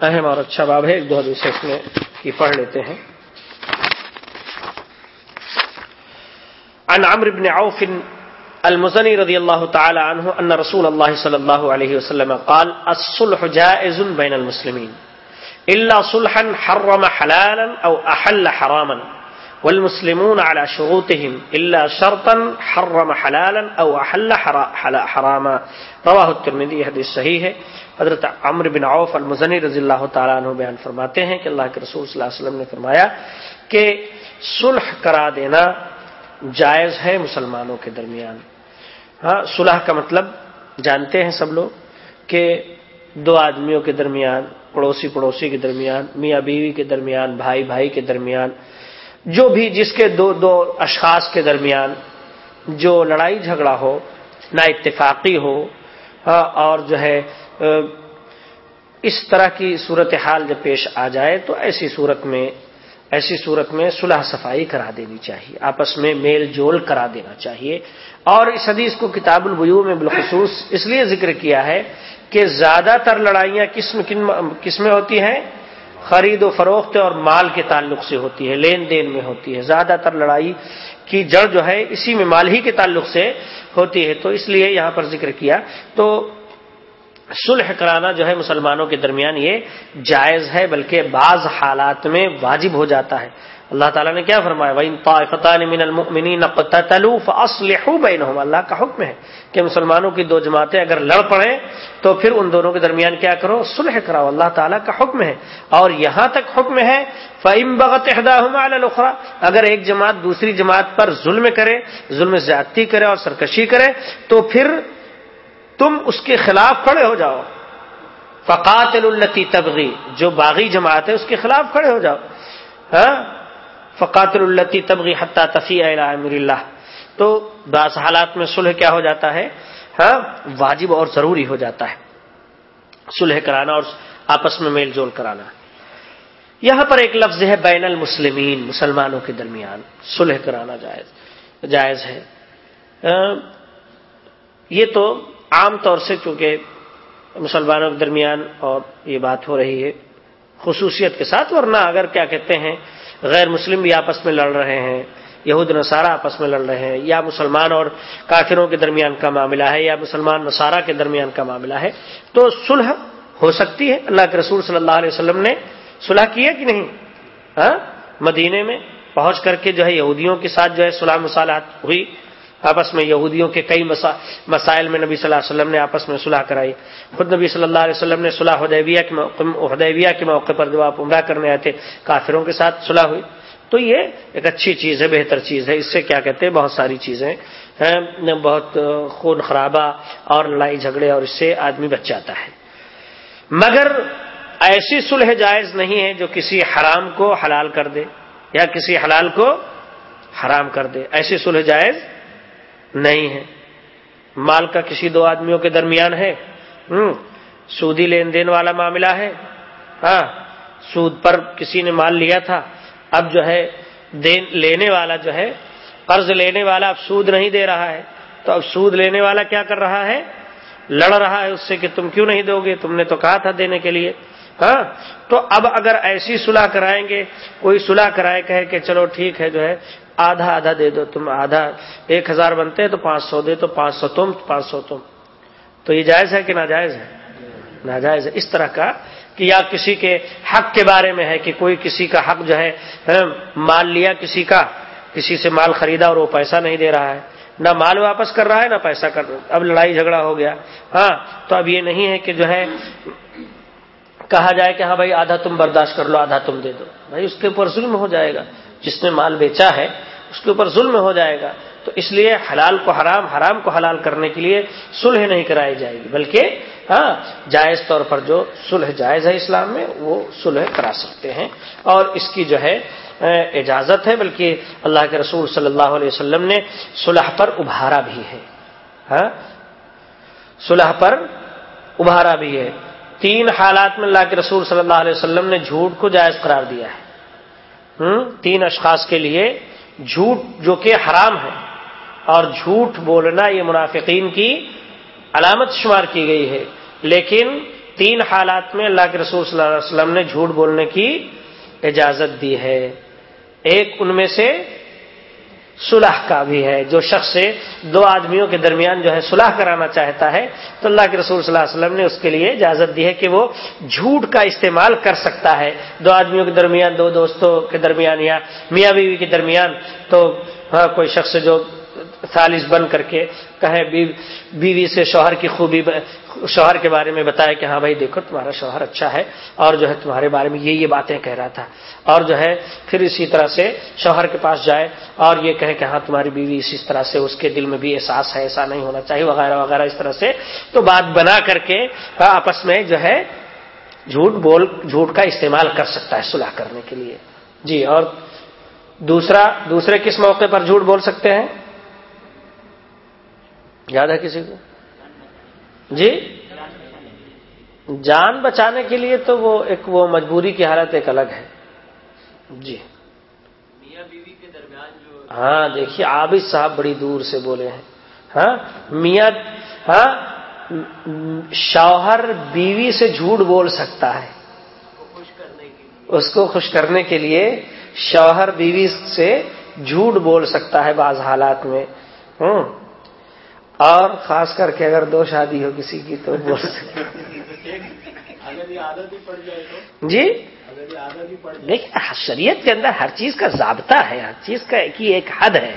اہم اور اچھا باب ہے، ایک دو حدیث اس میں کی پڑھ لیتے ہیں۔ عن عمرو بن عوف المزني رضي الله تعالى عنه أن رسول الله صلى الله عليه وسلم قال الصلح جائز بين المسلمين إلا صلحا حرم حلالا أو أحل حراما. والمسلمون على شروطهم إلا شرطا حرم حلالا أو أحل حراما. رواه الترمذي حدیث صحیح ہے. حضرت عمر بن عوف المزنی رضی اللہ تعالیٰ عنہ بیان فرماتے ہیں کہ اللہ کے رسول صلی اللہ علیہ وسلم نے فرمایا کہ صلح کرا دینا جائز ہے مسلمانوں کے درمیان. ہاں صلح کا مطلب جانتے ہیں سب لوگ کہ دو آدمیوں کے درمیان پڑوسی پڑوسی کے درمیان، میاں بیوی کے درمیان، بھائی بھائی کے درمیان، جو بھی جس کے دو دو اشخاص کے درمیان جو لڑائی جھگڑا ہو نہ اتفاقی ہو اور جو ہے اس طرح کی صورت حال جب پیش آ جائے تو ایسی صورت میں ایسی صورت میں صلح صفائی کرا دینی چاہیے، آپس میں میل جول کرا دینا چاہیے۔ اور اس حدیث کو کتاب البیو میں بالخصوص اس لیے ذکر کیا ہے کہ زیادہ تر لڑائیاں کس میں ہوتی ہیں؟ خرید و فروخت اور مال کے تعلق سے ہوتی ہے، لین دین میں ہوتی ہے۔ زیادہ تر لڑائی کی جڑ جو ہے، اسی میں مال ہی کے تعلق سے ہوتی ہے۔ تو اس لیے یہاں پر ذکر کیا۔ تو صلح کرانا جو ہے مسلمانوں کے درمیان یہ جائز ہے، بلکہ بعض حالات میں واجب ہو جاتا ہے۔ اللہ تعالیٰ نے کیا فرمایا؟ اللہ کا حکم ہے کہ مسلمانوں کی دو جماعتیں اگر لڑ پڑیں تو پھر ان دونوں کے درمیان کیا کرو؟ صلح کراؤ۔ اللہ تعالیٰ کا حکم ہے۔ اور یہاں تک حکم ہے فعم بغت الخرا اگر ایک جماعت دوسری جماعت پر ظلم کرے، ظلم زیادتی کرے اور سرکشی کرے، تو پھر تم اس کے خلاف کھڑے ہو جاؤ۔ فقات التی تبغی جو باغی جماعت ہے اس کے خلاف کھڑے ہو جاؤ۔ ہاں؟ فقات التی تبغی حتیٰ تفیع امر اللہ تو بعض حالات میں صلح کیا ہو جاتا ہے۔ ہاں؟ واجب اور ضروری ہو جاتا ہے۔ سلح کرانا اور آپس میں میل جول کرانا۔ یہاں پر ایک لفظ ہے بین المسلمین، مسلمانوں کے درمیان۔ سلح کرانا جائز جائز ہے۔ ہاں؟ یہ تو عام طور سے چونکہ مسلمانوں کے درمیان اور یہ بات ہو رہی ہے، خصوصیت کے ساتھ، ورنہ اگر کیا کہتے ہیں، غیر مسلم بھی آپس میں لڑ رہے ہیں، یہود نصارہ آپس میں لڑ رہے ہیں، یا مسلمان اور کافروں کے درمیان کا معاملہ ہے، یا مسلمان نصارہ کے درمیان کا معاملہ ہے، تو صلح ہو سکتی ہے۔ اللہ کے رسول صلی اللہ علیہ وسلم نے صلح کیا کہ نہیں؟ ہاں؟ مدینے میں پہنچ کر کے جو ہے یہودیوں کے ساتھ جو ہے صلاح مصالحات ہوئی۔ آپس میں یہودیوں کے کئی مسائل میں نبی صلی اللہ علیہ وسلم نے آپس میں صلاح کرائی۔ خود نبی صلی اللہ علیہ وسلم نے صلاح حدیبیہ کے موقع پر جب آپ عمرہ کرنے آئے تھے کافروں کے ساتھ صلاح ہوئی۔ تو یہ ایک اچھی چیز ہے، بہتر چیز ہے۔ اس سے کیا کہتے ہیں؟ بہت ساری چیزیں بہت خون خرابہ اور لڑائی جھگڑے اور اس سے آدمی بچ جاتا ہے۔ مگر ایسی صلح جائز نہیں ہے جو کسی حرام کو حلال کر دے یا کسی حلال کو حرام کر دے۔ ایسی صلح جائز نہیں ہے۔ مال کا کسی دو آدمیوں کے درمیان ہے۔ سودی لین دین والا معاملہ ہے۔ ہاں سود پر کسی نے مال لیا تھا۔ اب جو ہے لینے والا جو ہے، قرض لینے والا اب سود نہیں دے رہا ہے۔ تو اب سود لینے والا کیا کر رہا ہے؟ لڑ رہا ہے اس سے کہ تم کیوں نہیں دو گے؟ تم نے تو کہا تھا دینے کے لیے۔ ہاں؟ تو اب اگر ایسی صلاح کرائیں گے، کوئی صلاح کرائے کہے کہ چلو ٹھیک ہے جو ہے، آدھا آدھا دے دو، تم آدھا ایک ہزار بنتے تو پانچ سو دے تو پانچ سو تم، پانچ سو تم۔ تو یہ جائز ہے کہ ناجائز ہے؟ ناجائز ہے۔ اس طرح کا کہ یا کسی کے حق کے بارے میں ہے کہ کوئی کسی کا حق جو ہے ہاں، مال لیا کسی کا، کسی سے مال خریدا اور وہ پیسہ نہیں دے رہا ہے۔ نہ مال واپس کر رہا ہے، نہ پیسہ کر رہا ہے۔ اب لڑائی جھگڑا ہو گیا۔ ہاں تو اب یہ نہیں ہے کہ جو ہے کہا جائے کہ ہاں بھائی، آدھا تم برداشت کر لو، آدھا تم دے دو۔ بھائی، اس کے اوپر ظلم ہو جائے گا۔ جس نے مال بیچا ہے، اس کے اوپر ظلم ہو جائے گا۔ تو اس لیے حلال کو حرام حرام کو حلال کرنے کے لیے سلح نہیں کرائی جائے گی، بلکہ ہاں جائز طور پر جو سلح جائز ہے اسلام میں، وہ سلح کرا سکتے ہیں۔ اور اس کی جو ہے اجازت ہے، بلکہ اللہ کے رسول صلی اللہ علیہ وسلم نے صلح پر ابھارا بھی ہے۔ ہاں؟ صلح پر ابھارا بھی ہے۔ تین حالات میں اللہ کے رسول صلی اللہ علیہ وسلم نے جھوٹ کو جائز قرار دیا ہے۔ تین اشخاص کے لیے جھوٹ جو کہ حرام ہے۔ اور جھوٹ بولنا یہ منافقین کی علامت شمار کی گئی ہے۔ لیکن تین حالات میں اللہ کے رسول صلی اللہ علیہ وسلم نے جھوٹ بولنے کی اجازت دی ہے۔ ایک ان میں سے صلح کا بھی ہے، جو شخص سے دو آدمیوں کے درمیان جو ہے صلح کرانا چاہتا ہے، تو اللہ کے رسول صلی اللہ علیہ وسلم نے اس کے لیے اجازت دی ہے کہ وہ جھوٹ کا استعمال کر سکتا ہے۔ دو آدمیوں کے درمیان، دو دوستوں کے درمیان یا میاں بیوی کے درمیان، تو ہاں کوئی شخص جو سالس بن کر کے کہے، بیوی سے شوہر کی خوبی شوہر کے بارے میں بتایا کہ ہاں بھائی دیکھو، تمہارا شوہر اچھا ہے اور جو ہے تمہارے بارے میں یہ یہ باتیں کہہ رہا تھا۔ اور جو ہے پھر اسی طرح سے شوہر کے پاس جائے اور یہ کہے کہ ہاں تمہاری بیوی اسی طرح سے، اس کے دل میں بھی احساس ہے، ایسا نہیں ہونا چاہیے، وغیرہ وغیرہ، اس طرح سے۔ تو بات بنا کر کے آپس میں جو ہے جھوٹ بول، جھوٹ کا استعمال کر سکتا ہے صلاح کرنے کے لیے۔ جی اور دوسرا، دوسرے کس موقع پر جھوٹ بول سکتے ہیں؟ یاد ہے کسی کو؟ جی؟ جان بچانے کے لیے تو وہ ایک وہ مجبوری کی حالت ایک الگ ہے۔ جی۔ ہاں دیکھیے عابد صاحب بڑی دور سے بولے ہیں۔ ہاں میاں ہاں شوہر بیوی سے جھوٹ بول سکتا ہے۔ اس کو خوش کرنے کے لیے شوہر بیوی سے جھوٹ بول سکتا ہے بعض حالات میں۔ ہوں۔ اور خاص کر کے اگر دو شادی ہو کسی کی تو جی؟ دیکھیے شریعت کے اندر ہر چیز کا ضابطہ ہے ہر چیز کا کی ایک حد ہے۔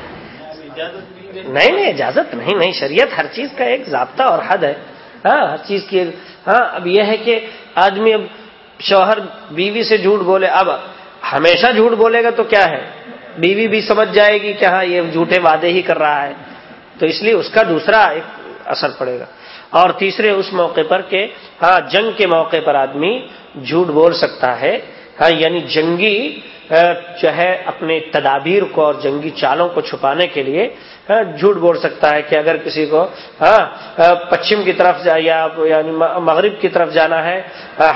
نہیں نہیں اجازت نہیں نہیں شریعت ہر چیز کا ایک ضابطہ اور حد ہے۔ ہاں ہر چیز کی ہاں اب یہ ہے کہ آدمی اب شوہر بیوی سے جھوٹ بولے اب ہمیشہ جھوٹ بولے گا تو کیا ہے؟ بیوی بھی سمجھ جائے گی کہ ہاں یہ جھوٹے وعدے ہی کر رہا ہے۔ تو اس لیے اس کا دوسرا ایک اثر پڑے گا۔ اور تیسرے اس موقع پر کہ ہاں جنگ کے موقع پر آدمی جھوٹ بول سکتا ہے۔ ہاں یعنی جنگی جو ہے، اپنے تدابیر کو اور جنگی چالوں کو چھپانے کے لیے ہاں، جھوٹ بول سکتا ہے کہ اگر کسی کو ہاں، ہاں، پچھم کی طرف یا یعنی مغرب کی طرف جانا ہے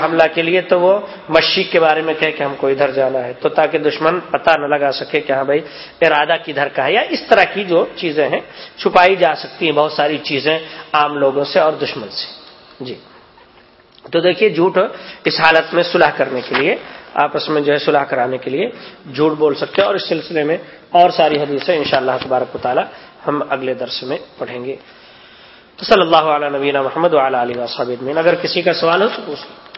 حملہ کے لیے، تو وہ مشرق کے بارے میں کہے کہ ہم کو ادھر جانا ہے، تو تاکہ دشمن پتہ نہ لگا سکے کہ ہاں بھائی، ارادہ کدھر کا ہے، یا اس طرح کی جو چیزیں ہیں، چھپائی جا سکتی ہیں بہت ساری چیزیں عام لوگوں سے اور دشمن سے۔ جی۔ تو دیکھیے جھوٹ اس حالت میں صلح کرنے کے لیے آپس میں جو ہے صلاح کرانے کے لیے جھوٹ بول سکتے ہیں اور اس سلسلے میں اور ساری حدیثیں ان شاء اللہ تبارک و تعالیٰ ہم اگلے درس میں پڑھیں گے۔ تو صلی اللہ علیہ نبینہ محمد علیہ وصحب اگر کسی کا سوال ہو تو پوچھ